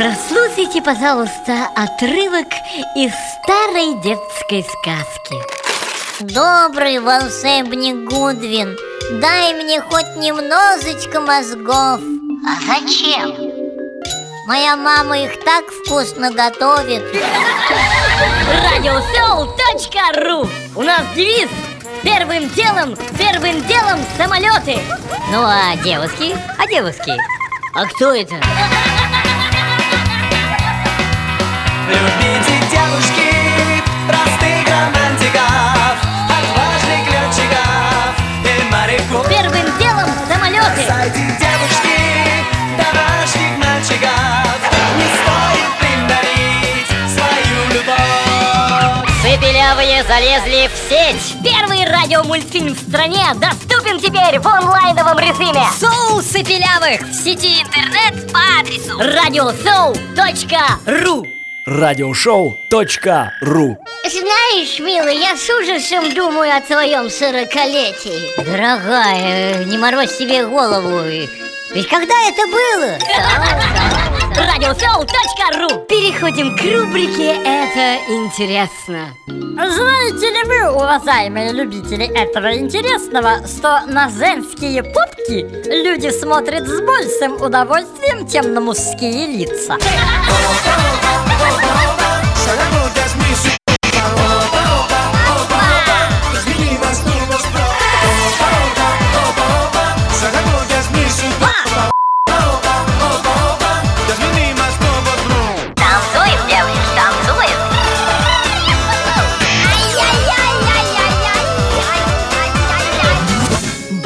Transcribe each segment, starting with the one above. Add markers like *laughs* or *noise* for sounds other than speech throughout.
Включите, пожалуйста, отрывок из старой детской сказки. Добрый волшебник Гудвин, дай мне хоть немножечко мозгов. А зачем? Моя мама их так вкусно готовит. Радиосоу.ру У нас девиз Первым делом, первым делом самолеты Ну а девушки? А девушки? А кто это? Сыпелявые залезли в сеть. Первый радиомультфильм в стране доступен теперь в онлайновом режиме. Соу Сыпелявых в сети интернет по адресу. Радиосоу.ру Радиошоу.ру Знаешь, милый, я с ужасом думаю о твоем сорокалетии. Дорогая, не морозь себе голову. Ведь когда это было? *laughs* Радиосоу.ру Переходим к рубрике «Это интересно» Знаете ли вы, уважаемые любители этого интересного, что на женские попки люди смотрят с большим удовольствием, чем на мужские лица?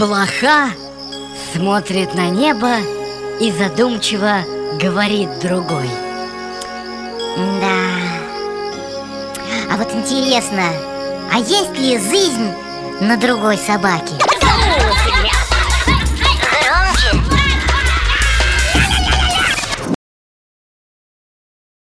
Блоха смотрит на небо и задумчиво говорит другой Да. А вот интересно, а есть ли жизнь на другой собаке?